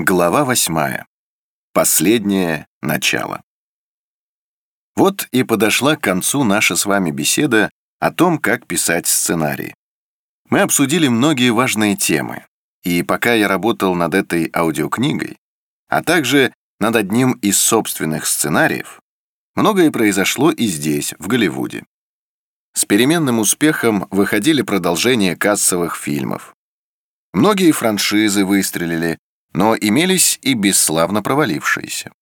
Глава восьмая. Последнее начало. Вот и подошла к концу наша с вами беседа о том, как писать сценарий. Мы обсудили многие важные темы, и пока я работал над этой аудиокнигой, а также над одним из собственных сценариев, многое произошло и здесь, в Голливуде. С переменным успехом выходили продолжения кассовых фильмов. Многие франшизы выстрелили, но имелись и бесславно провалившиеся.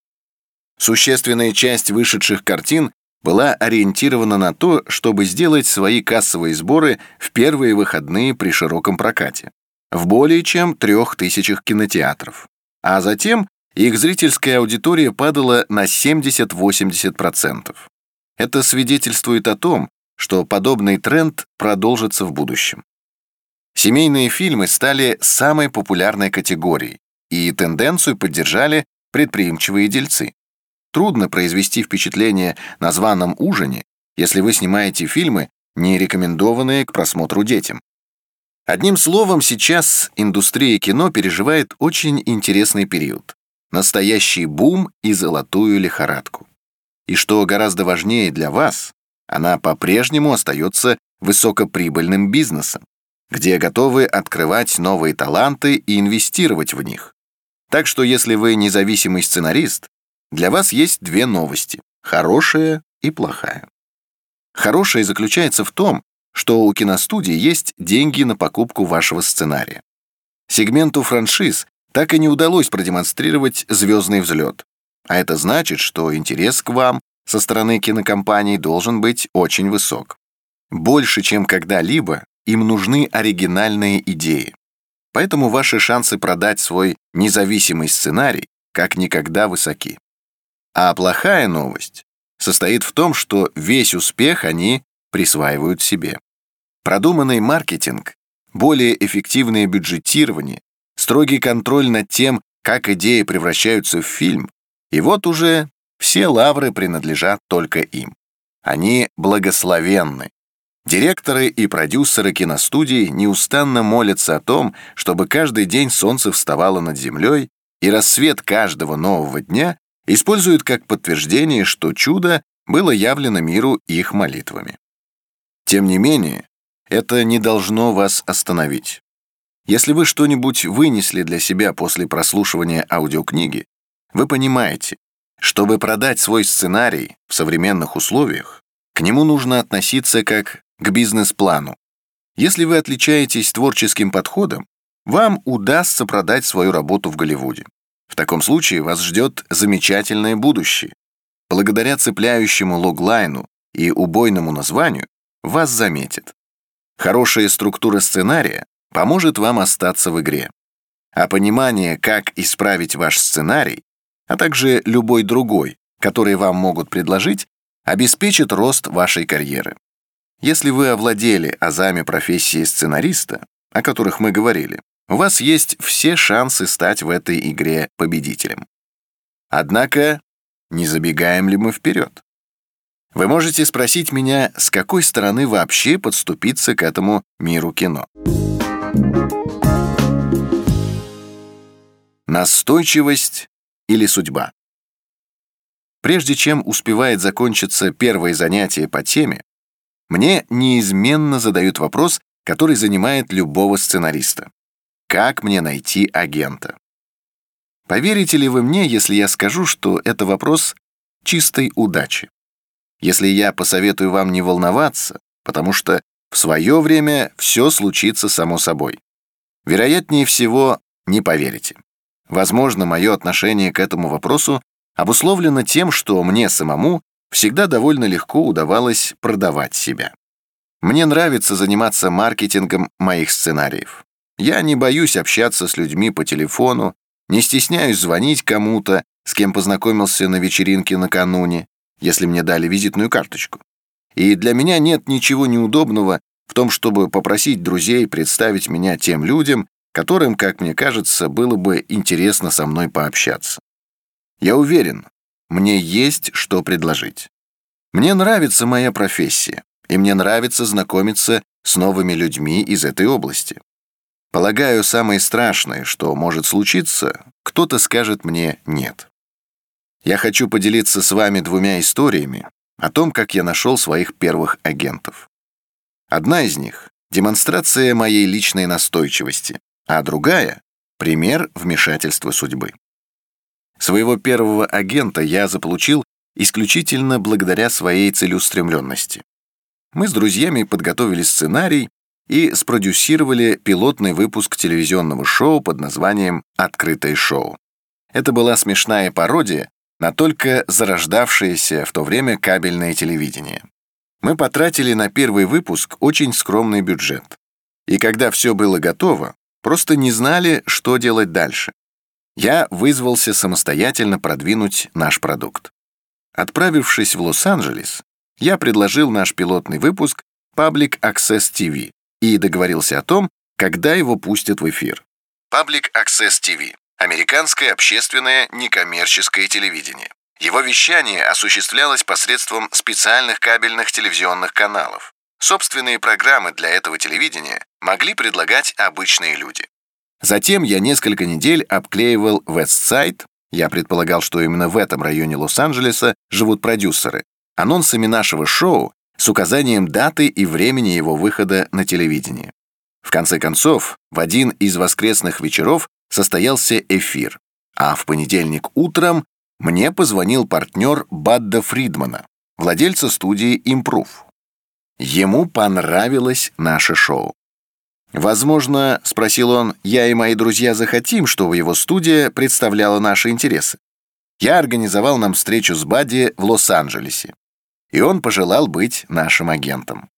Существенная часть вышедших картин была ориентирована на то, чтобы сделать свои кассовые сборы в первые выходные при широком прокате, в более чем трех тысячах кинотеатров. А затем их зрительская аудитория падала на 70-80%. Это свидетельствует о том, что подобный тренд продолжится в будущем. Семейные фильмы стали самой популярной категорией, и тенденцию поддержали предприимчивые дельцы. Трудно произвести впечатление на званом ужине, если вы снимаете фильмы, не рекомендованные к просмотру детям. Одним словом, сейчас индустрия кино переживает очень интересный период. Настоящий бум и золотую лихорадку. И что гораздо важнее для вас, она по-прежнему остается высокоприбыльным бизнесом, где готовы открывать новые таланты и инвестировать в них. Так что если вы независимый сценарист, для вас есть две новости – хорошая и плохая. Хорошая заключается в том, что у киностудии есть деньги на покупку вашего сценария. Сегменту франшиз так и не удалось продемонстрировать звездный взлет. А это значит, что интерес к вам со стороны кинокомпаний должен быть очень высок. Больше, чем когда-либо, им нужны оригинальные идеи. Поэтому ваши шансы продать свой независимый сценарий как никогда высоки. А плохая новость состоит в том, что весь успех они присваивают себе. Продуманный маркетинг, более эффективное бюджетирование, строгий контроль над тем, как идеи превращаются в фильм, и вот уже все лавры принадлежат только им. Они благословенны. Директоры и продюсеры киностудий неустанно молятся о том, чтобы каждый день солнце вставало над землей, и рассвет каждого нового дня используют как подтверждение, что чудо было явлено миру их молитвами. Тем не менее, это не должно вас остановить. Если вы что-нибудь вынесли для себя после прослушивания аудиокниги, вы понимаете, чтобы продать свой сценарий в современных условиях, к нему нужно относиться как к бизнес-плану. Если вы отличаетесь творческим подходом, вам удастся продать свою работу в Голливуде. В таком случае вас ждет замечательное будущее. Благодаря цепляющему логлайну и убойному названию вас заметят. Хорошая структура сценария поможет вам остаться в игре. А понимание, как исправить ваш сценарий, а также любой другой, который вам могут предложить, обеспечит рост вашей карьеры. Если вы овладели азами профессии сценариста, о которых мы говорили, у вас есть все шансы стать в этой игре победителем. Однако, не забегаем ли мы вперед? Вы можете спросить меня, с какой стороны вообще подступиться к этому миру кино. Настойчивость или судьба. Прежде чем успевает закончиться первое занятие по теме, мне неизменно задают вопрос, который занимает любого сценариста. Как мне найти агента? Поверите ли вы мне, если я скажу, что это вопрос чистой удачи? Если я посоветую вам не волноваться, потому что в свое время все случится само собой. Вероятнее всего, не поверите. Возможно, мое отношение к этому вопросу обусловлено тем, что мне самому всегда довольно легко удавалось продавать себя. Мне нравится заниматься маркетингом моих сценариев. Я не боюсь общаться с людьми по телефону, не стесняюсь звонить кому-то, с кем познакомился на вечеринке накануне, если мне дали визитную карточку. И для меня нет ничего неудобного в том, чтобы попросить друзей представить меня тем людям, которым, как мне кажется, было бы интересно со мной пообщаться. Я уверен, мне есть что предложить. Мне нравится моя профессия, и мне нравится знакомиться с новыми людьми из этой области. Полагаю, самое страшное, что может случиться, кто-то скажет мне «нет». Я хочу поделиться с вами двумя историями о том, как я нашел своих первых агентов. Одна из них — демонстрация моей личной настойчивости, а другая — пример вмешательства судьбы. Своего первого агента я заполучил исключительно благодаря своей целеустремленности. Мы с друзьями подготовили сценарий и спродюсировали пилотный выпуск телевизионного шоу под названием «Открытое шоу». Это была смешная пародия на только зарождавшееся в то время кабельное телевидение. Мы потратили на первый выпуск очень скромный бюджет. И когда все было готово, просто не знали, что делать дальше. Я вызвался самостоятельно продвинуть наш продукт. Отправившись в Лос-Анджелес, я предложил наш пилотный выпуск Public Access TV и договорился о том, когда его пустят в эфир. Public Access TV – американское общественное некоммерческое телевидение. Его вещание осуществлялось посредством специальных кабельных телевизионных каналов. Собственные программы для этого телевидения могли предлагать обычные люди. Затем я несколько недель обклеивал Westside, я предполагал, что именно в этом районе Лос-Анджелеса живут продюсеры, анонсами нашего шоу с указанием даты и времени его выхода на телевидение. В конце концов, в один из воскресных вечеров состоялся эфир, а в понедельник утром мне позвонил партнер Бадда Фридмана, владельца студии Improve. Ему понравилось наше шоу. «Возможно, — спросил он, — я и мои друзья захотим, чтобы его студия представляла наши интересы. Я организовал нам встречу с Бадди в Лос-Анджелесе и он пожелал быть нашим агентом.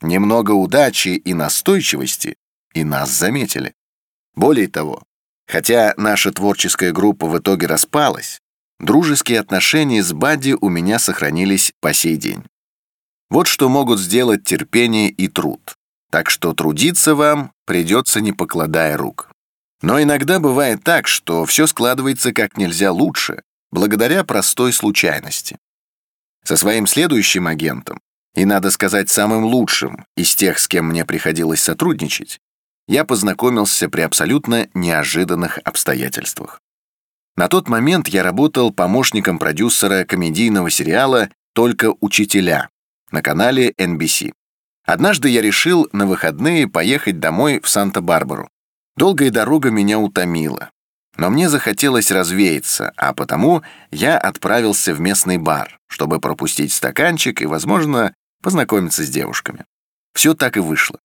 Немного удачи и настойчивости, и нас заметили. Более того, хотя наша творческая группа в итоге распалась, дружеские отношения с Бадди у меня сохранились по сей день. Вот что могут сделать терпение и труд. Так что трудиться вам придется не покладая рук. Но иногда бывает так, что все складывается как нельзя лучше, благодаря простой случайности. Со своим следующим агентом, и, надо сказать, самым лучшим из тех, с кем мне приходилось сотрудничать, я познакомился при абсолютно неожиданных обстоятельствах. На тот момент я работал помощником продюсера комедийного сериала «Только учителя» на канале NBC. Однажды я решил на выходные поехать домой в Санта-Барбару. Долгая дорога меня утомила. Но мне захотелось развеяться, а потому я отправился в местный бар, чтобы пропустить стаканчик и, возможно, познакомиться с девушками. Все так и вышло.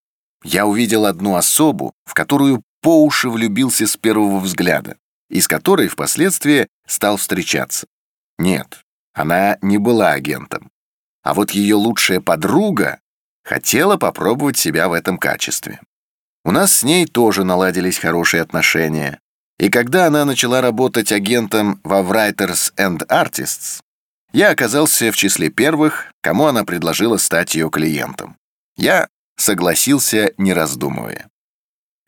Я увидел одну особу, в которую по уши влюбился с первого взгляда, и с которой впоследствии стал встречаться. Нет, она не была агентом. А вот ее лучшая подруга хотела попробовать себя в этом качестве. У нас с ней тоже наладились хорошие отношения, и когда она начала работать агентом во Writers and Artists, я оказался в числе первых, кому она предложила стать ее клиентом. Я согласился, не раздумывая.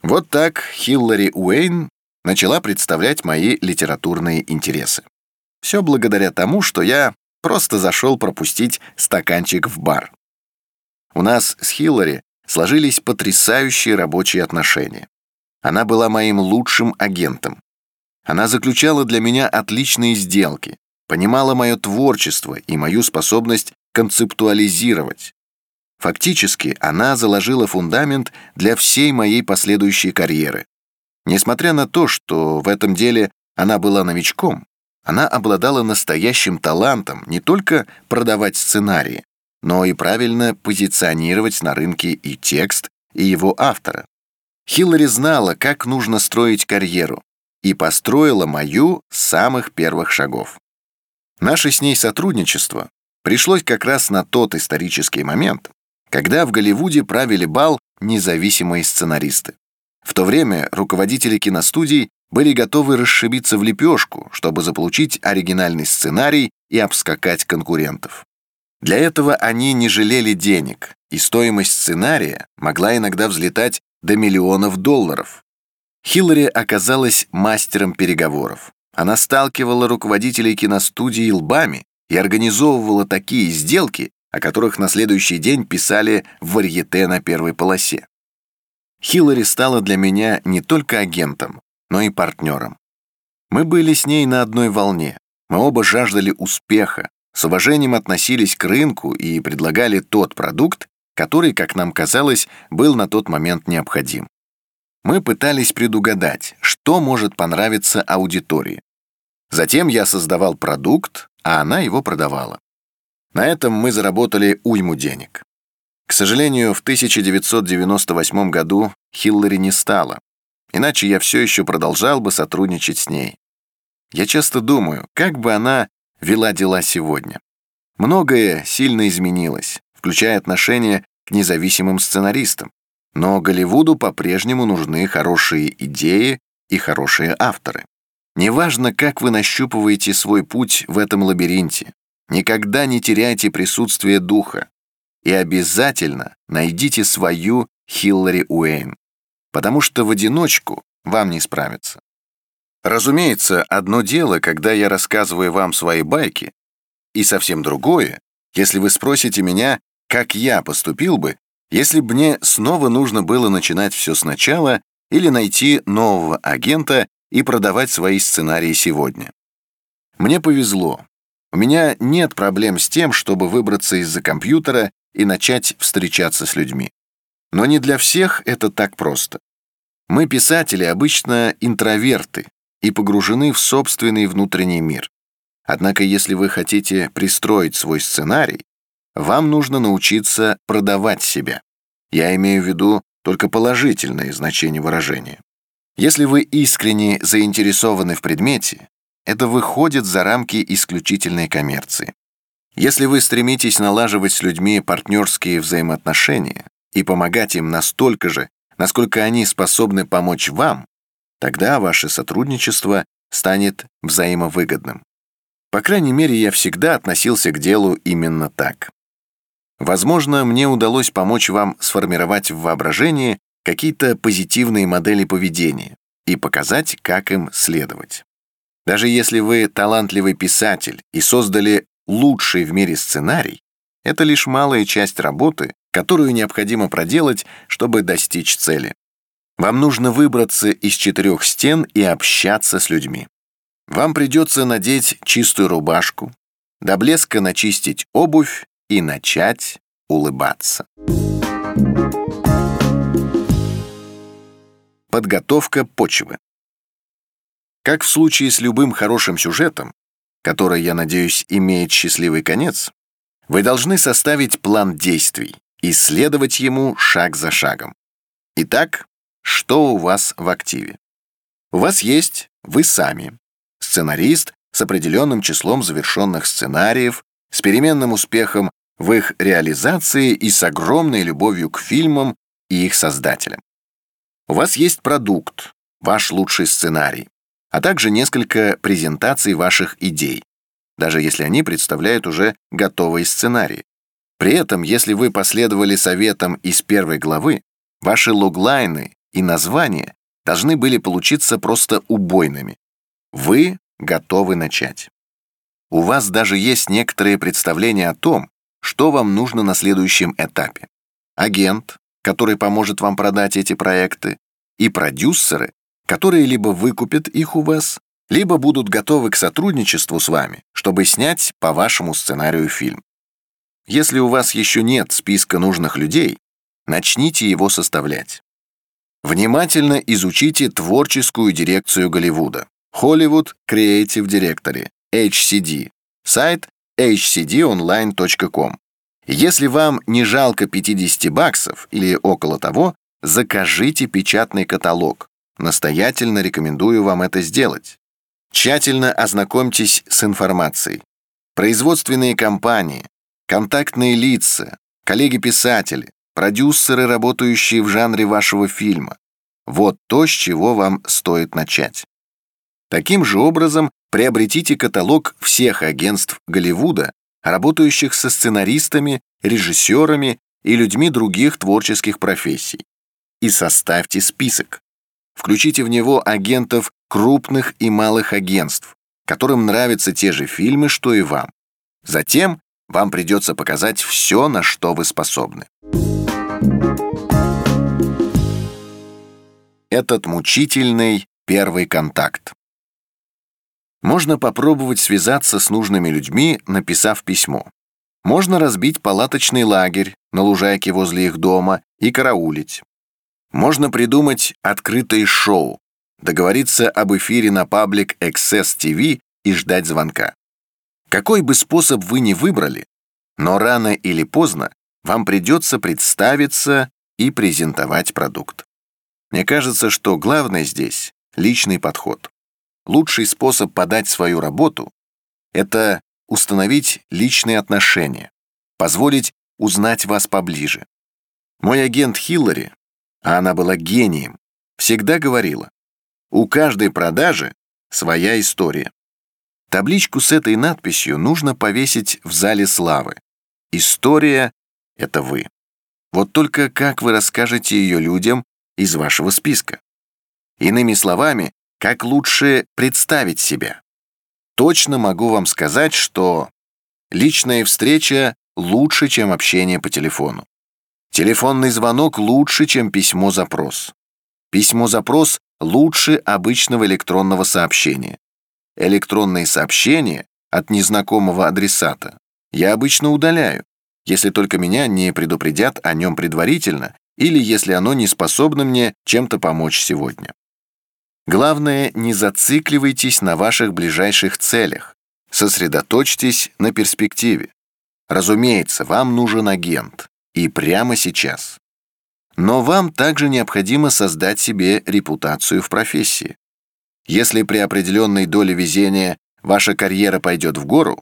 Вот так Хиллари Уэйн начала представлять мои литературные интересы. Все благодаря тому, что я просто зашел пропустить стаканчик в бар. У нас с Хиллари сложились потрясающие рабочие отношения. Она была моим лучшим агентом. Она заключала для меня отличные сделки, понимала мое творчество и мою способность концептуализировать. Фактически, она заложила фундамент для всей моей последующей карьеры. Несмотря на то, что в этом деле она была новичком, она обладала настоящим талантом не только продавать сценарии, но и правильно позиционировать на рынке и текст, и его автора. Хиллари знала, как нужно строить карьеру, и построила мою с самых первых шагов. Наше с ней сотрудничество пришлось как раз на тот исторический момент, когда в Голливуде правили бал независимые сценаристы. В то время руководители киностудий были готовы расшибиться в лепешку, чтобы заполучить оригинальный сценарий и обскакать конкурентов. Для этого они не жалели денег, и стоимость сценария могла иногда взлетать до миллионов долларов. Хиллари оказалась мастером переговоров. Она сталкивала руководителей киностудии лбами и организовывала такие сделки, о которых на следующий день писали в варьете на первой полосе. Хиллари стала для меня не только агентом, но и партнером. Мы были с ней на одной волне. Мы оба жаждали успеха, с уважением относились к рынку и предлагали тот продукт, который, как нам казалось, был на тот момент необходим. Мы пытались предугадать, что может понравиться аудитории. Затем я создавал продукт, а она его продавала. На этом мы заработали уйму денег. К сожалению, в 1998 году Хиллари не стало, иначе я все еще продолжал бы сотрудничать с ней. Я часто думаю, как бы она вела дела сегодня. Многое сильно изменилось, включая отношение к независимым сценаристам. Но Голливуду по-прежнему нужны хорошие идеи и хорошие авторы. Неважно, как вы нащупываете свой путь в этом лабиринте, никогда не теряйте присутствие духа и обязательно найдите свою Хиллари Уэйн, потому что в одиночку вам не справиться. Разумеется, одно дело, когда я рассказываю вам свои байки, и совсем другое, если вы спросите меня, как я поступил бы, если бы мне снова нужно было начинать все сначала или найти нового агента и продавать свои сценарии сегодня. Мне повезло. У меня нет проблем с тем, чтобы выбраться из-за компьютера и начать встречаться с людьми. Но не для всех это так просто. Мы, писатели, обычно интроверты и погружены в собственный внутренний мир. Однако, если вы хотите пристроить свой сценарий, вам нужно научиться продавать себя. Я имею в виду только положительное значение выражения. Если вы искренне заинтересованы в предмете, это выходит за рамки исключительной коммерции. Если вы стремитесь налаживать с людьми партнерские взаимоотношения и помогать им настолько же, насколько они способны помочь вам, тогда ваше сотрудничество станет взаимовыгодным. По крайней мере, я всегда относился к делу именно так. Возможно, мне удалось помочь вам сформировать в воображении какие-то позитивные модели поведения и показать, как им следовать. Даже если вы талантливый писатель и создали лучший в мире сценарий, это лишь малая часть работы, которую необходимо проделать, чтобы достичь цели. Вам нужно выбраться из четырех стен и общаться с людьми. Вам придется надеть чистую рубашку, до блеска начистить обувь и начать улыбаться. Подготовка почвы. Как в случае с любым хорошим сюжетом, который, я надеюсь, имеет счастливый конец, вы должны составить план действий и следовать ему шаг за шагом. Итак, что у вас в активе? У вас есть вы сами, сценарист с определенным числом завершенных сценариев, с переменным успехом в их реализации и с огромной любовью к фильмам и их создателям. У вас есть продукт, ваш лучший сценарий, а также несколько презентаций ваших идей, даже если они представляют уже готовые сценарии. При этом, если вы последовали советам из первой главы, ваши логлайны и названия должны были получиться просто убойными. Вы готовы начать. У вас даже есть некоторые представления о том, что вам нужно на следующем этапе. Агент, который поможет вам продать эти проекты, и продюсеры, которые либо выкупят их у вас, либо будут готовы к сотрудничеству с вами, чтобы снять по вашему сценарию фильм. Если у вас еще нет списка нужных людей, начните его составлять. Внимательно изучите творческую дирекцию Голливуда. Hollywood Creative Directory, HCD, сайт hcdonline.com. Если вам не жалко 50 баксов или около того, закажите печатный каталог. Настоятельно рекомендую вам это сделать. Тщательно ознакомьтесь с информацией. Производственные компании, контактные лица, коллеги-писатели, продюсеры, работающие в жанре вашего фильма. Вот то, с чего вам стоит начать. Таким же образом приобретите каталог всех агентств Голливуда, работающих со сценаристами, режиссерами и людьми других творческих профессий, и составьте список. Включите в него агентов крупных и малых агентств, которым нравятся те же фильмы, что и вам. Затем вам придется показать все, на что вы способны. Этот мучительный первый контакт. Можно попробовать связаться с нужными людьми, написав письмо. Можно разбить палаточный лагерь на лужайке возле их дома и караулить. Можно придумать открытое шоу, договориться об эфире на паблик Access TV и ждать звонка. Какой бы способ вы ни выбрали, но рано или поздно вам придется представиться и презентовать продукт. Мне кажется, что главное здесь — личный подход. Лучший способ подать свою работу — это установить личные отношения, позволить узнать вас поближе. Мой агент Хиллари, а она была гением, всегда говорила, у каждой продажи своя история. Табличку с этой надписью нужно повесить в зале славы. История — это вы. Вот только как вы расскажете ее людям из вашего списка? Иными словами, как лучше представить себя? Точно могу вам сказать, что личная встреча лучше, чем общение по телефону. Телефонный звонок лучше, чем письмо-запрос. Письмо-запрос лучше обычного электронного сообщения. Электронные сообщения от незнакомого адресата я обычно удаляю, если только меня не предупредят о нем предварительно или если оно не способно мне чем-то помочь сегодня. Главное, не зацикливайтесь на ваших ближайших целях. Сосредоточьтесь на перспективе. Разумеется, вам нужен агент. И прямо сейчас. Но вам также необходимо создать себе репутацию в профессии. Если при определенной доле везения ваша карьера пойдет в гору,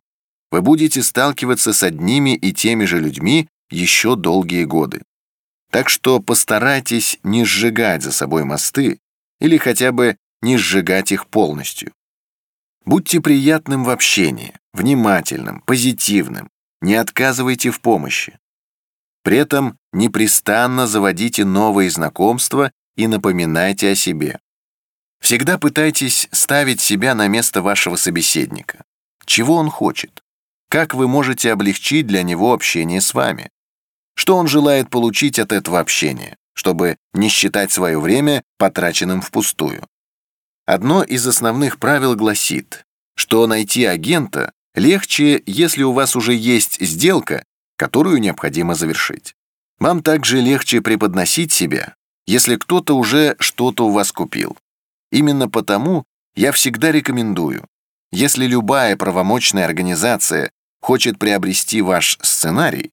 вы будете сталкиваться с одними и теми же людьми еще долгие годы. Так что постарайтесь не сжигать за собой мосты или хотя бы не сжигать их полностью. Будьте приятным в общении, внимательным, позитивным, не отказывайте в помощи. При этом непрестанно заводите новые знакомства и напоминайте о себе. Всегда пытайтесь ставить себя на место вашего собеседника. Чего он хочет? Как вы можете облегчить для него общение с вами? Что он желает получить от этого общения, чтобы не считать свое время потраченным впустую? Одно из основных правил гласит, что найти агента легче, если у вас уже есть сделка, которую необходимо завершить. Вам также легче преподносить себя, если кто-то уже что-то у вас купил. Именно потому я всегда рекомендую, если любая правомочная организация хочет приобрести ваш сценарий,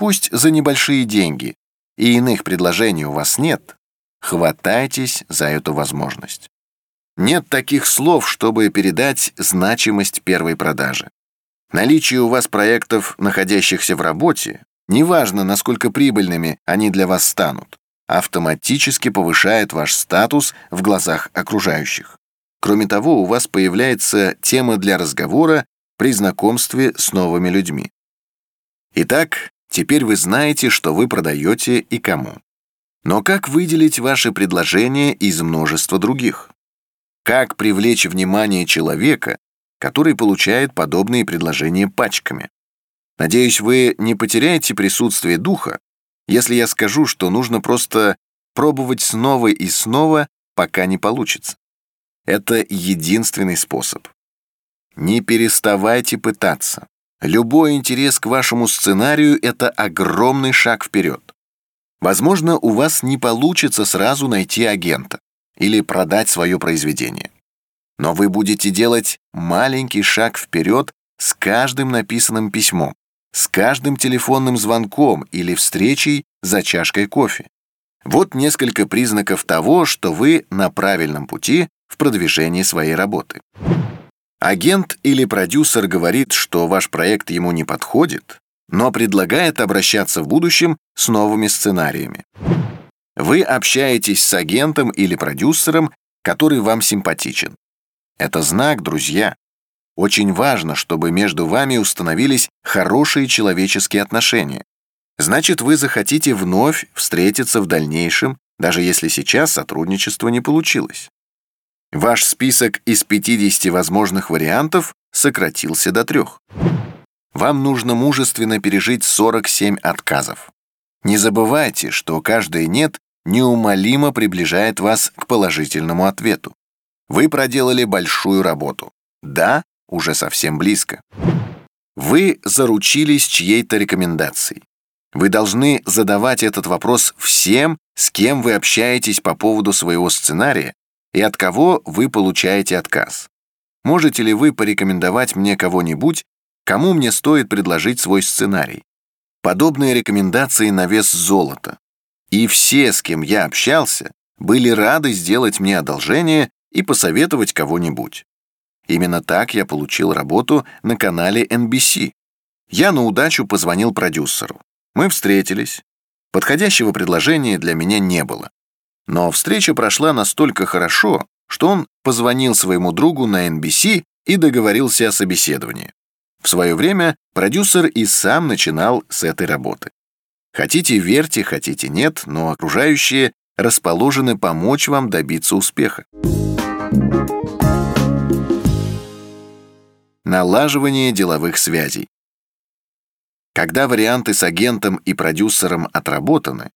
пусть за небольшие деньги, и иных предложений у вас нет, хватайтесь за эту возможность. Нет таких слов, чтобы передать значимость первой продажи. Наличие у вас проектов, находящихся в работе, неважно, насколько прибыльными они для вас станут, автоматически повышает ваш статус в глазах окружающих. Кроме того, у вас появляется тема для разговора при знакомстве с новыми людьми. Итак, теперь вы знаете, что вы продаете и кому. Но как выделить ваше предложение из множества других? Как привлечь внимание человека, который получает подобные предложения пачками? Надеюсь, вы не потеряете присутствие духа, если я скажу, что нужно просто пробовать снова и снова, пока не получится. Это единственный способ. Не переставайте пытаться. Любой интерес к вашему сценарию — это огромный шаг вперед. Возможно, у вас не получится сразу найти агента или продать свое произведение. Но вы будете делать маленький шаг вперед с каждым написанным письмом, с каждым телефонным звонком или встречей за чашкой кофе. Вот несколько признаков того, что вы на правильном пути в продвижении своей работы. Агент или продюсер говорит, что ваш проект ему не подходит, но предлагает обращаться в будущем с новыми сценариями. Вы общаетесь с агентом или продюсером, который вам симпатичен. Это знак, друзья. Очень важно, чтобы между вами установились хорошие человеческие отношения. Значит, вы захотите вновь встретиться в дальнейшем, даже если сейчас сотрудничество не получилось. Ваш список из 50 возможных вариантов сократился до трех. Вам нужно мужественно пережить 47 отказов. Не забывайте, что каждое «нет» неумолимо приближает вас к положительному ответу. Вы проделали большую работу. «да» уже совсем близко. Вы заручились чьей-то рекомендацией. Вы должны задавать этот вопрос всем, с кем вы общаетесь по поводу своего сценария и от кого вы получаете отказ. Можете ли вы порекомендовать мне кого-нибудь, кому мне стоит предложить свой сценарий? Подобные рекомендации на вес золота. И все, с кем я общался, были рады сделать мне одолжение и посоветовать кого-нибудь. Именно так я получил работу на канале NBC. Я на удачу позвонил продюсеру. Мы встретились. Подходящего предложения для меня не было. Но встреча прошла настолько хорошо, что он позвонил своему другу на NBC и договорился о собеседовании. В свое время продюсер и сам начинал с этой работы. Хотите верьте, хотите нет, но окружающие расположены помочь вам добиться успеха. Налаживание деловых связей. Когда варианты с агентом и продюсером отработаны,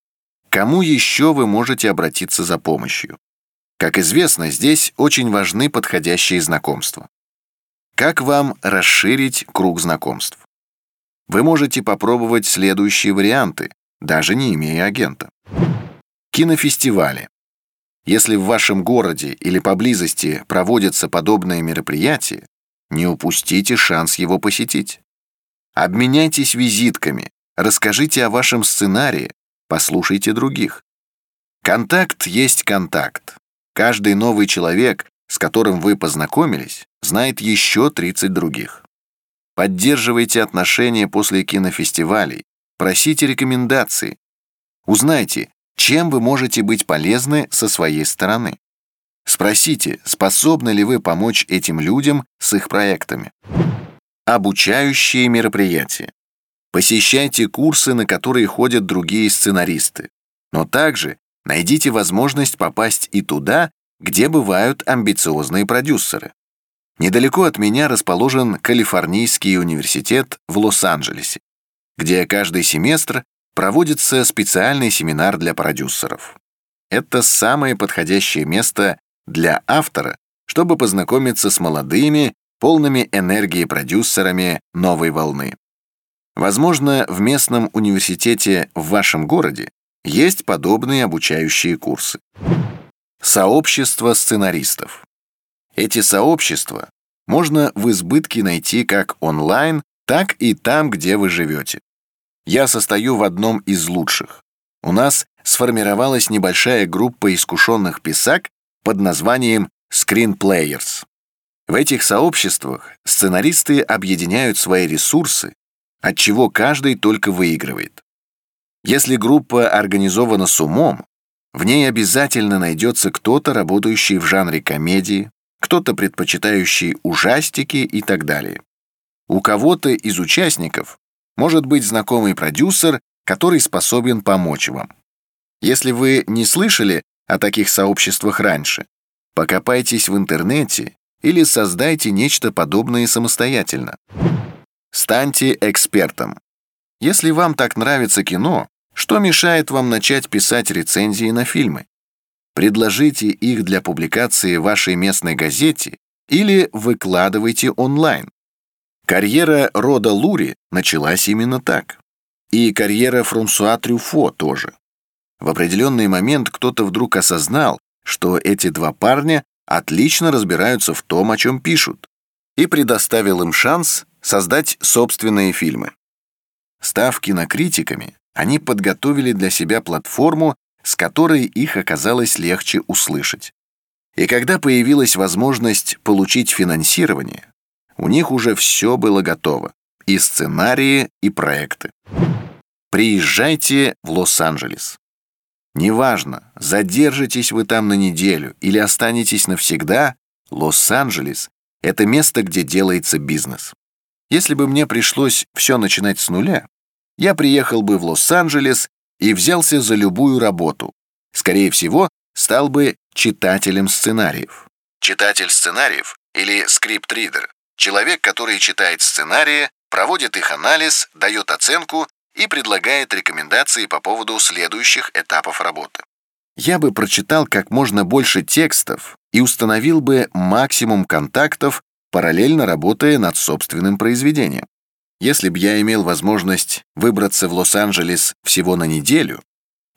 кому еще вы можете обратиться за помощью? Как известно, здесь очень важны подходящие знакомства. Как вам расширить круг знакомств? Вы можете попробовать следующие варианты, даже не имея агента. Кинофестивали. Если в вашем городе или поблизости проводятся подобные мероприятия, не упустите шанс его посетить. Обменяйтесь визитками, расскажите о вашем сценарии, послушайте других. Контакт есть контакт. Каждый новый человек, с которым вы познакомились, знает еще 30 других. Поддерживайте отношения после кинофестивалей, просите рекомендации. Узнайте, чем вы можете быть полезны со своей стороны. Спросите, способны ли вы помочь этим людям с их проектами. Обучающие мероприятия. Посещайте курсы, на которые ходят другие сценаристы. Но также найдите возможность попасть и туда, где бывают амбициозные продюсеры. Недалеко от меня расположен Калифорнийский университет в Лос-Анджелесе, где каждый семестр проводится специальный семинар для продюсеров. Это самое подходящее место для автора, чтобы познакомиться с молодыми, полными энергии продюсерами новой волны. Возможно, в местном университете в вашем городе есть подобные обучающие курсы. Сообщество сценаристов. Эти сообщества можно в избытке найти как онлайн, так и там, где вы живете. Я состою в одном из лучших. У нас сформировалась небольшая группа искушенных писак под названием Screenplayers. В этих сообществах сценаристы объединяют свои ресурсы, от чего каждый только выигрывает. Если группа организована с умом, в ней обязательно найдется кто-то, работающий в жанре комедии, кто-то предпочитающий ужастики и так далее. У кого-то из участников может быть знакомый продюсер, который способен помочь вам. Если вы не слышали о таких сообществах раньше, покопайтесь в интернете или создайте нечто подобное самостоятельно. Станьте экспертом. Если вам так нравится кино, что мешает вам начать писать рецензии на фильмы? Предложите их для публикации в вашей местной газете или выкладывайте онлайн. Карьера Рода Лури началась именно так. И карьера Франсуа Трюфо тоже. В определенный момент кто-то вдруг осознал, что эти два парня отлично разбираются в том, о чем пишут, и предоставил им шанс создать собственные фильмы. Став кинокритиками, они подготовили для себя платформу, с которой их оказалось легче услышать. И когда появилась возможность получить финансирование, у них уже все было готово, и сценарии, и проекты. Приезжайте в Лос-Анджелес. Неважно, задержитесь вы там на неделю или останетесь навсегда, Лос-Анджелес — это место, где делается бизнес. Если бы мне пришлось все начинать с нуля, я приехал бы в Лос-Анджелес и взялся за любую работу. Скорее всего, стал бы читателем сценариев. Читатель сценариев или скрипт-ридер — человек, который читает сценарии, проводит их анализ, дает оценку и предлагает рекомендации по поводу следующих этапов работы. Я бы прочитал как можно больше текстов и установил бы максимум контактов параллельно работая над собственным произведением. Если б я имел возможность выбраться в Лос-Анджелес всего на неделю,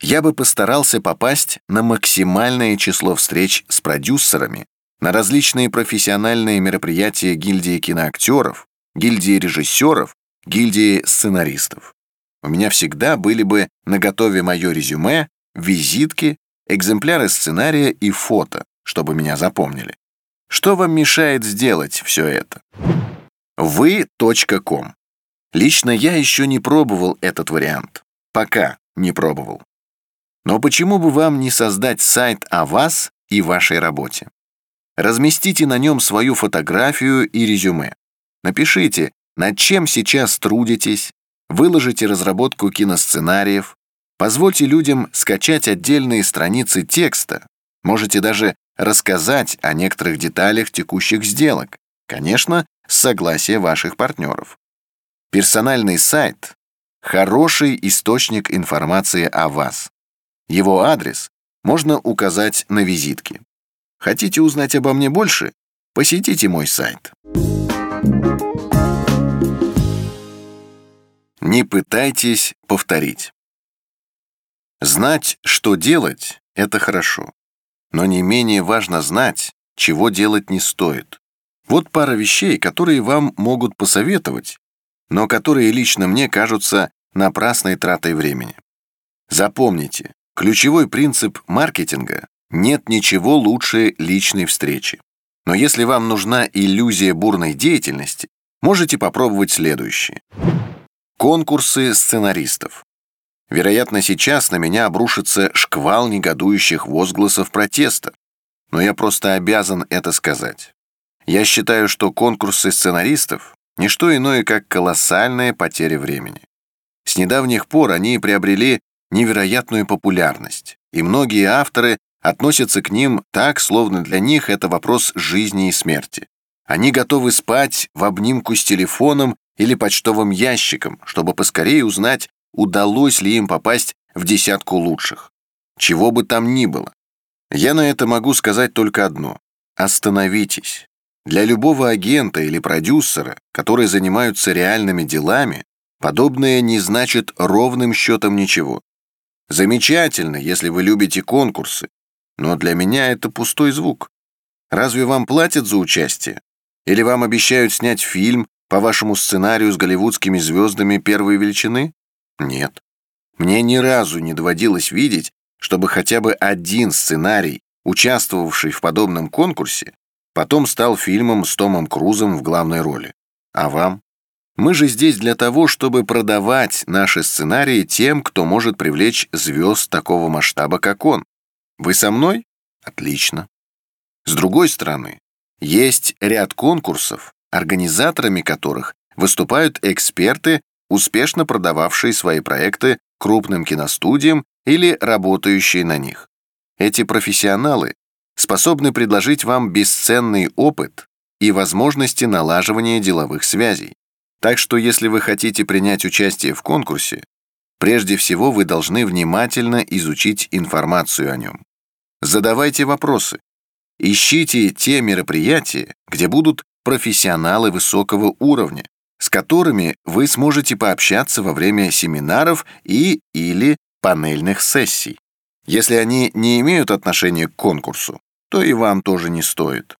я бы постарался попасть на максимальное число встреч с продюсерами, на различные профессиональные мероприятия гильдии киноактеров, гильдии режиссеров, гильдии сценаристов. У меня всегда были бы наготове мое резюме, визитки, экземпляры сценария и фото, чтобы меня запомнили. Что вам мешает сделать все это? Вы.ком. Лично я еще не пробовал этот вариант. Пока не пробовал. Но почему бы вам не создать сайт о вас и вашей работе? Разместите на нем свою фотографию и резюме. Напишите, над чем сейчас трудитесь, выложите разработку киносценариев, позвольте людям скачать отдельные страницы текста, можете даже рассказать о некоторых деталях текущих сделок, конечно, с согласия ваших партнеров. Персональный сайт – хороший источник информации о вас. Его адрес можно указать на визитке. Хотите узнать обо мне больше? Посетите мой сайт. Не пытайтесь повторить. Знать, что делать, это хорошо. Но не менее важно знать, чего делать не стоит. Вот пара вещей, которые вам могут посоветовать, но которые лично мне кажутся напрасной тратой времени. Запомните, Ключевой принцип маркетинга – нет ничего лучше личной встречи. Но если вам нужна иллюзия бурной деятельности, можете попробовать следующее. Конкурсы сценаристов. Вероятно, сейчас на меня обрушится шквал негодующих возгласов протеста, но я просто обязан это сказать. Я считаю, что конкурсы сценаристов – не что иное, как колоссальная потеря времени. С недавних пор они приобрели невероятную популярность, и многие авторы относятся к ним так, словно для них это вопрос жизни и смерти. Они готовы спать в обнимку с телефоном или почтовым ящиком, чтобы поскорее узнать, удалось ли им попасть в десятку лучших. Чего бы там ни было. Я на это могу сказать только одно. Остановитесь. Для любого агента или продюсера, которые занимаются реальными делами, подобное не значит ровным счетом ничего. Замечательно, если вы любите конкурсы, но для меня это пустой звук. Разве вам платят за участие? Или вам обещают снять фильм по вашему сценарию с голливудскими звездами первой величины? Нет. Мне ни разу не доводилось видеть, чтобы хотя бы один сценарий, участвовавший в подобном конкурсе, потом стал фильмом с Томом Крузом в главной роли. А вам? Мы же здесь для того, чтобы продавать наши сценарии тем, кто может привлечь звезд такого масштаба, как он. Вы со мной? Отлично. С другой стороны, есть ряд конкурсов, организаторами которых выступают эксперты, успешно продававшие свои проекты крупным киностудиям или работающие на них. Эти профессионалы способны предложить вам бесценный опыт и возможности налаживания деловых связей. Так что если вы хотите принять участие в конкурсе, прежде всего вы должны внимательно изучить информацию о нем. Задавайте вопросы. Ищите те мероприятия, где будут профессионалы высокого уровня, с которыми вы сможете пообщаться во время семинаров и или панельных сессий. Если они не имеют отношения к конкурсу, то и вам тоже не стоит.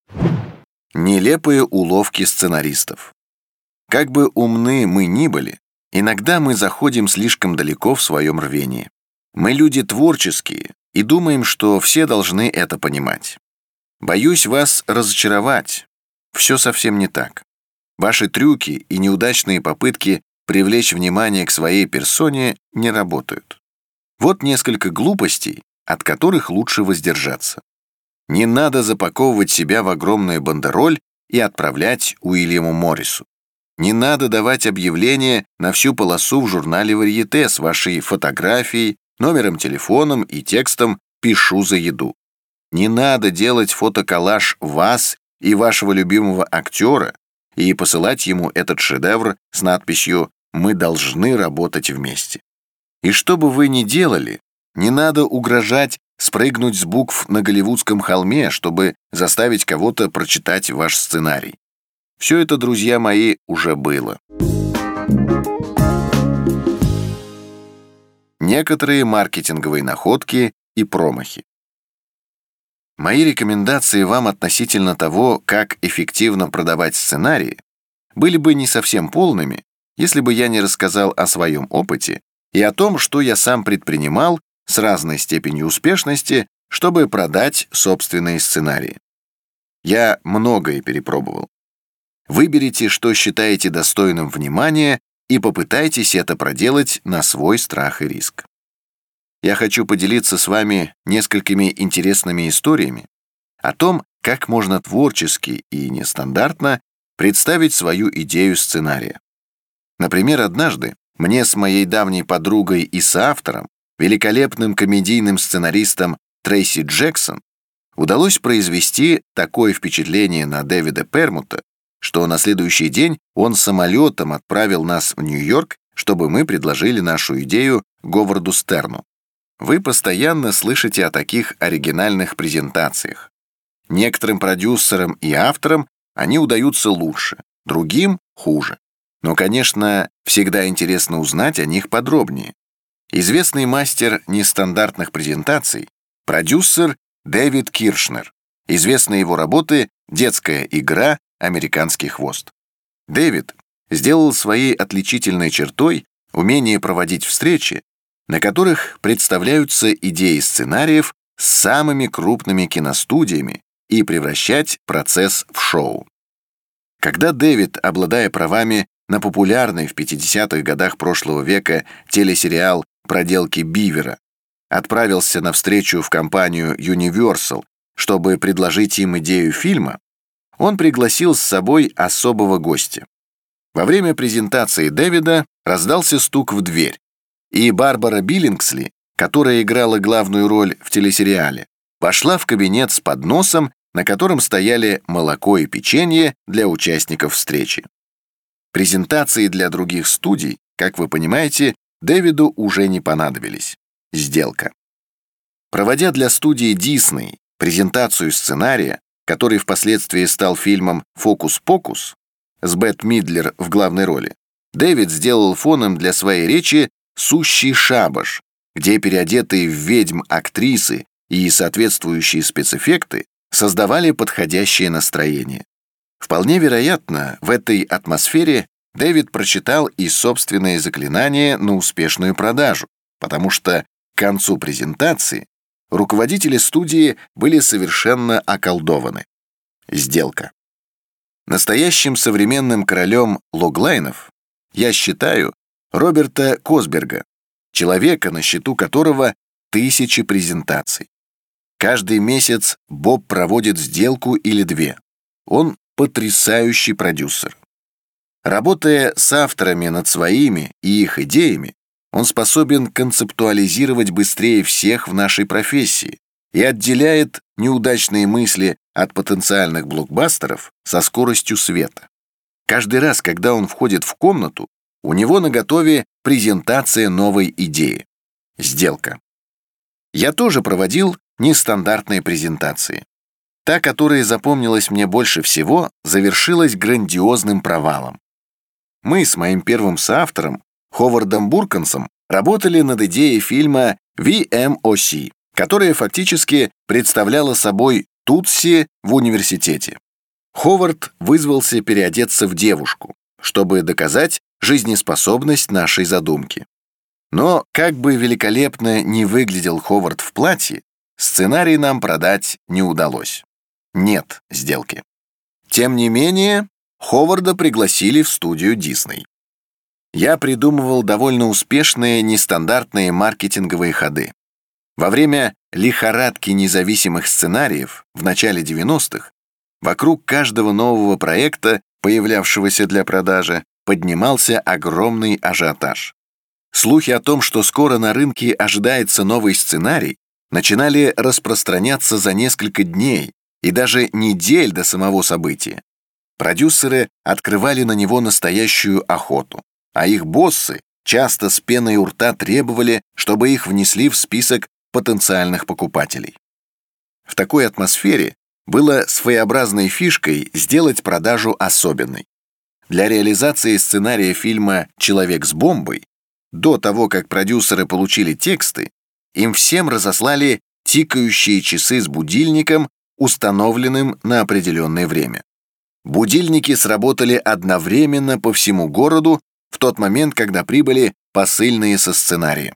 Нелепые уловки сценаристов. Как бы умны мы ни были, иногда мы заходим слишком далеко в своем рвении. Мы люди творческие и думаем, что все должны это понимать. Боюсь вас разочаровать. Все совсем не так. Ваши трюки и неудачные попытки привлечь внимание к своей персоне не работают. Вот несколько глупостей, от которых лучше воздержаться. Не надо запаковывать себя в огромную бандероль и отправлять Уильяму Моррису. Не надо давать объявление на всю полосу в журнале «Варьете» с вашей фотографией, номером телефоном и текстом «Пишу за еду». Не надо делать фотоколлаж вас и вашего любимого актера и посылать ему этот шедевр с надписью «Мы должны работать вместе». И что бы вы ни делали, не надо угрожать спрыгнуть с букв на голливудском холме, чтобы заставить кого-то прочитать ваш сценарий. Все это, друзья мои, уже было. Некоторые маркетинговые находки и промахи. Мои рекомендации вам относительно того, как эффективно продавать сценарии, были бы не совсем полными, если бы я не рассказал о своем опыте и о том, что я сам предпринимал с разной степенью успешности, чтобы продать собственные сценарии. Я многое перепробовал. Выберите, что считаете достойным внимания, и попытайтесь это проделать на свой страх и риск. Я хочу поделиться с вами несколькими интересными историями о том, как можно творчески и нестандартно представить свою идею сценария. Например, однажды мне с моей давней подругой и соавтором, великолепным комедийным сценаристом Трейси Джексон, удалось произвести такое впечатление на Дэвида Пермута, что на следующий день он самолетом отправил нас в Нью-Йорк, чтобы мы предложили нашу идею Говарду Стерну. Вы постоянно слышите о таких оригинальных презентациях. Некоторым продюсерам и авторам они удаются лучше, другим — хуже. Но, конечно, всегда интересно узнать о них подробнее. Известный мастер нестандартных презентаций, продюсер Дэвид Киршнер. Известны его работы «Детская игра», «Американский хвост». Дэвид сделал своей отличительной чертой умение проводить встречи, на которых представляются идеи сценариев с самыми крупными киностудиями и превращать процесс в шоу. Когда Дэвид, обладая правами на популярный в 50-х годах прошлого века телесериал «Проделки Бивера», отправился на встречу в компанию Universal, чтобы предложить им идею фильма, он пригласил с собой особого гостя. Во время презентации Дэвида раздался стук в дверь, и Барбара Биллингсли, которая играла главную роль в телесериале, вошла в кабинет с подносом, на котором стояли молоко и печенье для участников встречи. Презентации для других студий, как вы понимаете, Дэвиду уже не понадобились. Сделка. Проводя для студии Disney презентацию сценария, который впоследствии стал фильмом «Фокус-покус» с Бет Мидлер в главной роли, Дэвид сделал фоном для своей речи сущий шабаш, где переодетые в ведьм актрисы и соответствующие спецэффекты создавали подходящее настроение. Вполне вероятно, в этой атмосфере Дэвид прочитал и собственные заклинания на успешную продажу, потому что к концу презентации руководители студии были совершенно околдованы. Сделка. Настоящим современным королем логлайнов я считаю Роберта Косберга, человека, на счету которого тысячи презентаций. Каждый месяц Боб проводит сделку или две. Он потрясающий продюсер. Работая с авторами над своими и их идеями, он способен концептуализировать быстрее всех в нашей профессии и отделяет неудачные мысли от потенциальных блокбастеров со скоростью света. Каждый раз, когда он входит в комнату, у него на готове презентация новой идеи. Сделка. Я тоже проводил нестандартные презентации. Та, которая запомнилась мне больше всего, завершилась грандиозным провалом. Мы с моим первым соавтором, Ховардом Буркансом, работали над идеей фильма VMOC, которая фактически представляла собой Тутси в университете. Ховард вызвался переодеться в девушку, чтобы доказать, жизнеспособность нашей задумки. Но как бы великолепно не выглядел Ховард в платье, сценарий нам продать не удалось. Нет сделки. Тем не менее, Ховарда пригласили в студию Дисней. Я придумывал довольно успешные нестандартные маркетинговые ходы. Во время лихорадки независимых сценариев в начале 90-х вокруг каждого нового проекта, появлявшегося для продажи, поднимался огромный ажиотаж. Слухи о том, что скоро на рынке ожидается новый сценарий, начинали распространяться за несколько дней и даже недель до самого события. Продюсеры открывали на него настоящую охоту, а их боссы часто с пеной у рта требовали, чтобы их внесли в список потенциальных покупателей. В такой атмосфере было своеобразной фишкой сделать продажу особенной. Для реализации сценария фильма «Человек с бомбой» до того, как продюсеры получили тексты, им всем разослали тикающие часы с будильником, установленным на определенное время. Будильники сработали одновременно по всему городу в тот момент, когда прибыли посыльные со сценарием.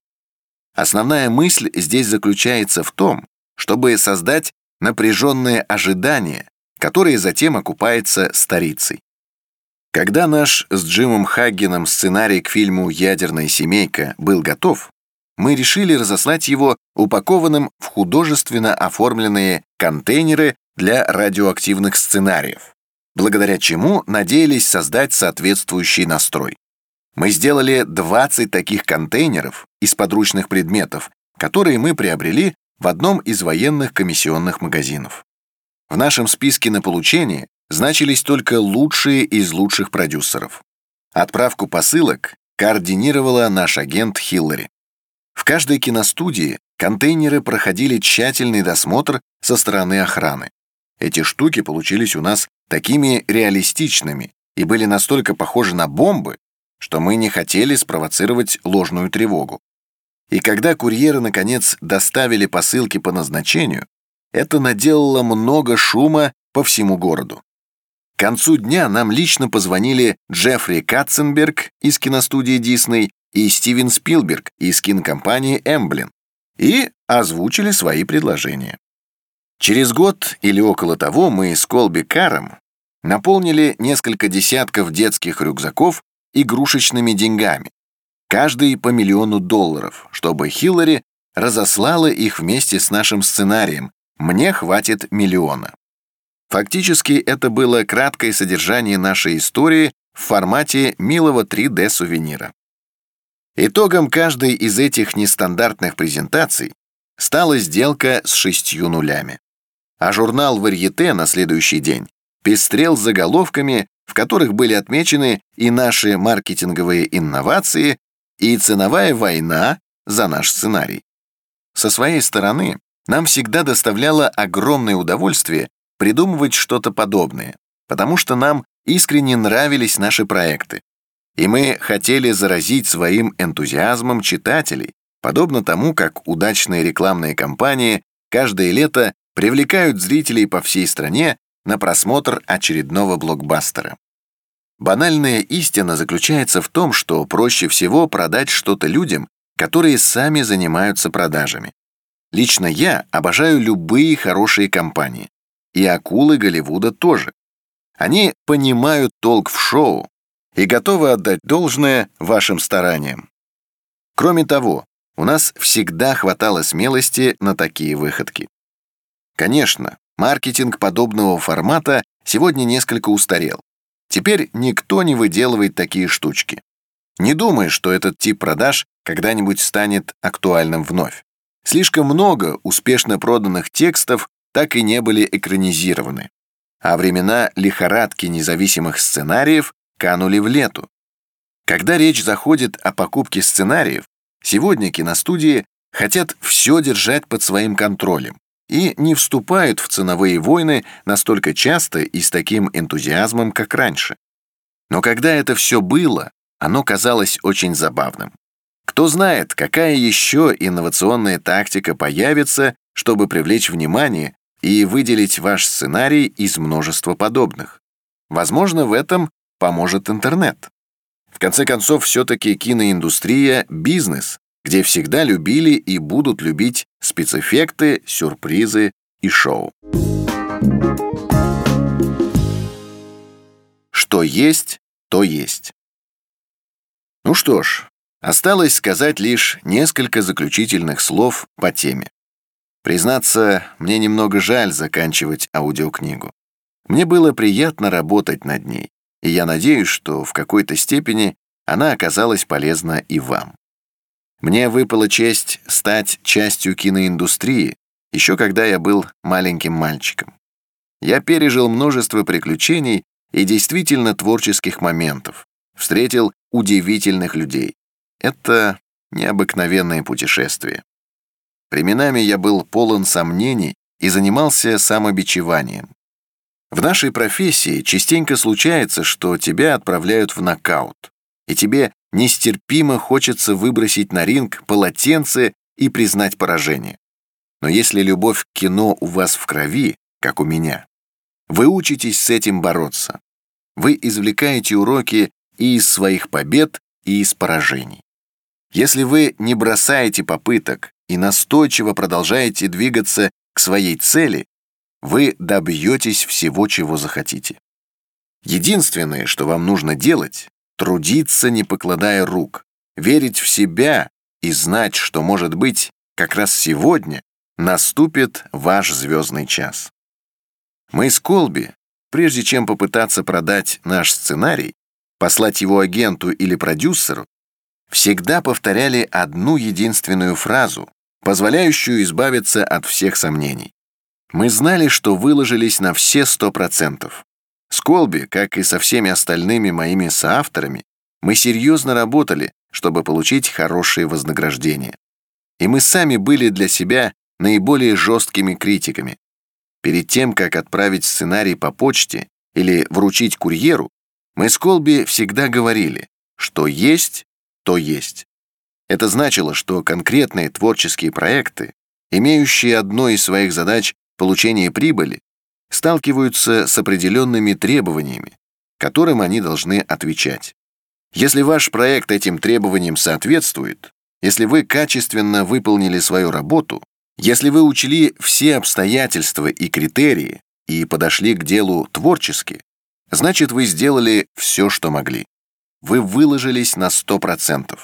Основная мысль здесь заключается в том, чтобы создать напряженное ожидание, которое затем окупается старицей. Когда наш с Джимом Хаггином сценарий к фильму «Ядерная семейка» был готов, мы решили разослать его упакованным в художественно оформленные контейнеры для радиоактивных сценариев, благодаря чему надеялись создать соответствующий настрой. Мы сделали 20 таких контейнеров из подручных предметов, которые мы приобрели в одном из военных комиссионных магазинов. В нашем списке на получение значились только лучшие из лучших продюсеров. Отправку посылок координировала наш агент Хиллари. В каждой киностудии контейнеры проходили тщательный досмотр со стороны охраны. Эти штуки получились у нас такими реалистичными и были настолько похожи на бомбы, что мы не хотели спровоцировать ложную тревогу. И когда курьеры, наконец, доставили посылки по назначению, это наделало много шума по всему городу. К концу дня нам лично позвонили Джеффри Катценберг из киностудии Дисней и Стивен Спилберг из кинокомпании Эмблин и озвучили свои предложения. Через год или около того мы с Колби Каром наполнили несколько десятков детских рюкзаков игрушечными деньгами, каждый по миллиону долларов, чтобы Хиллари разослала их вместе с нашим сценарием «Мне хватит миллиона». Фактически это было краткое содержание нашей истории в формате милого 3D-сувенира. Итогом каждой из этих нестандартных презентаций стала сделка с шестью нулями. А журнал «Варьете» на следующий день пестрел заголовками в которых были отмечены и наши маркетинговые инновации, и ценовая война за наш сценарий. Со своей стороны, нам всегда доставляло огромное удовольствие придумывать что-то подобное, потому что нам искренне нравились наши проекты. И мы хотели заразить своим энтузиазмом читателей, подобно тому, как удачные рекламные кампании каждое лето привлекают зрителей по всей стране на просмотр очередного блокбастера. Банальная истина заключается в том, что проще всего продать что-то людям, которые сами занимаются продажами. Лично я обожаю любые хорошие компании. И акулы Голливуда тоже. Они понимают толк в шоу и готовы отдать должное вашим стараниям. Кроме того, у нас всегда хватало смелости на такие выходки. Конечно, маркетинг подобного формата сегодня несколько устарел. Теперь никто не выделывает такие штучки. Не думай, что этот тип продаж когда-нибудь станет актуальным вновь. Слишком много успешно проданных текстов так и не были экранизированы. А времена лихорадки независимых сценариев канули в лету. Когда речь заходит о покупке сценариев, сегодня киностудии хотят все держать под своим контролем и не вступают в ценовые войны настолько часто и с таким энтузиазмом, как раньше. Но когда это все было, оно казалось очень забавным. Кто знает, какая еще инновационная тактика появится, чтобы привлечь внимание и выделить ваш сценарий из множества подобных. Возможно, в этом поможет интернет. В конце концов, все-таки киноиндустрия — бизнес, где всегда любили и будут любить спецэффекты, сюрпризы и шоу. Что есть, то есть. Ну что ж, осталось сказать лишь несколько заключительных слов по теме. Признаться, мне немного жаль заканчивать аудиокнигу. Мне было приятно работать над ней, и я надеюсь, что в какой-то степени она оказалась полезна и вам. Мне выпала честь стать частью киноиндустрии, еще когда я был маленьким мальчиком. Я пережил множество приключений и действительно творческих моментов, встретил удивительных людей. Это необыкновенное путешествие. Временами я был полон сомнений и занимался самобичеванием. В нашей профессии частенько случается, что тебя отправляют в нокаут, и тебе нестерпимо хочется выбросить на ринг полотенце и признать поражение. Но если любовь к кино у вас в крови, как у меня, вы учитесь с этим бороться. Вы извлекаете уроки и из своих побед, и из поражений. Если вы не бросаете попыток и настойчиво продолжаете двигаться к своей цели, вы добьетесь всего, чего захотите. Единственное, что вам нужно делать, трудиться, не покладая рук, верить в себя и знать, что, может быть, как раз сегодня наступит ваш звездный час. Мы с Колби, прежде чем попытаться продать наш сценарий, послать его агенту или продюсеру, всегда повторяли одну единственную фразу, позволяющую избавиться от всех сомнений. Мы знали, что выложились на все сто процентов. С Колби, как и со всеми остальными моими соавторами, мы серьезно работали, чтобы получить хорошие вознаграждения. И мы сами были для себя наиболее жесткими критиками. Перед тем, как отправить сценарий по почте или вручить курьеру, мы с Колби всегда говорили, что есть, то есть. Это значило, что конкретные творческие проекты, имеющие одной из своих задач получение прибыли, сталкиваются с определенными требованиями, которым они должны отвечать. Если ваш проект этим требованиям соответствует, если вы качественно выполнили свою работу, если вы учли все обстоятельства и критерии и подошли к делу творчески, значит, вы сделали все, что могли. Вы выложились на 100%.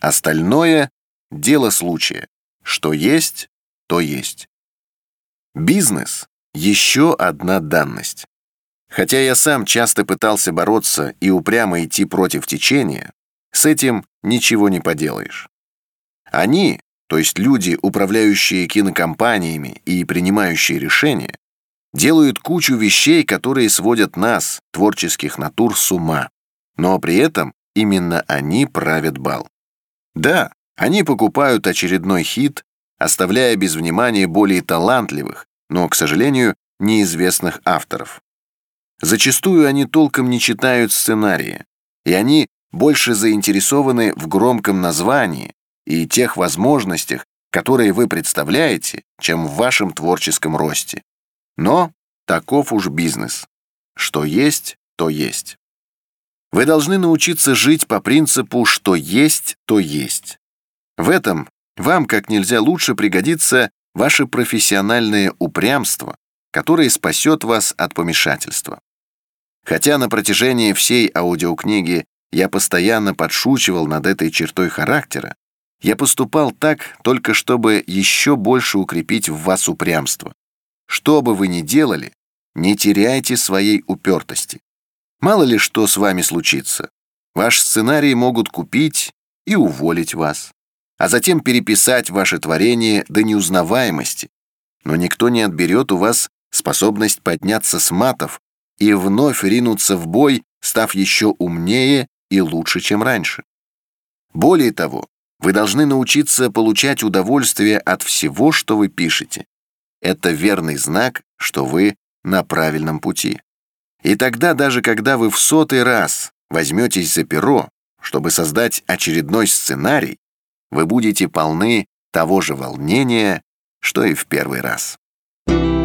Остальное — дело случая. Что есть, то есть. Бизнес — еще одна данность. Хотя я сам часто пытался бороться и упрямо идти против течения, с этим ничего не поделаешь. Они, то есть люди, управляющие кинокомпаниями и принимающие решения, делают кучу вещей, которые сводят нас, творческих натур, с ума. Но при этом именно они правят бал. Да, они покупают очередной хит, оставляя без внимания более талантливых, но, к сожалению, неизвестных авторов. Зачастую они толком не читают сценарии, и они больше заинтересованы в громком названии и тех возможностях, которые вы представляете, чем в вашем творческом росте. Но таков уж бизнес. Что есть, то есть. Вы должны научиться жить по принципу «что есть, то есть». В этом вам как нельзя лучше пригодится ваше профессиональное упрямство, которое спасет вас от помешательства. Хотя на протяжении всей аудиокниги я постоянно подшучивал над этой чертой характера, я поступал так, только чтобы еще больше укрепить в вас упрямство. Что бы вы ни делали, не теряйте своей упертости. Мало ли что с вами случится. Ваш сценарий могут купить и уволить вас а затем переписать ваше творение до неузнаваемости. Но никто не отберет у вас способность подняться с матов и вновь ринуться в бой, став еще умнее и лучше, чем раньше. Более того, вы должны научиться получать удовольствие от всего, что вы пишете. Это верный знак, что вы на правильном пути. И тогда, даже когда вы в сотый раз возьметесь за перо, чтобы создать очередной сценарий, вы будете полны того же волнения, что и в первый раз. Thank you.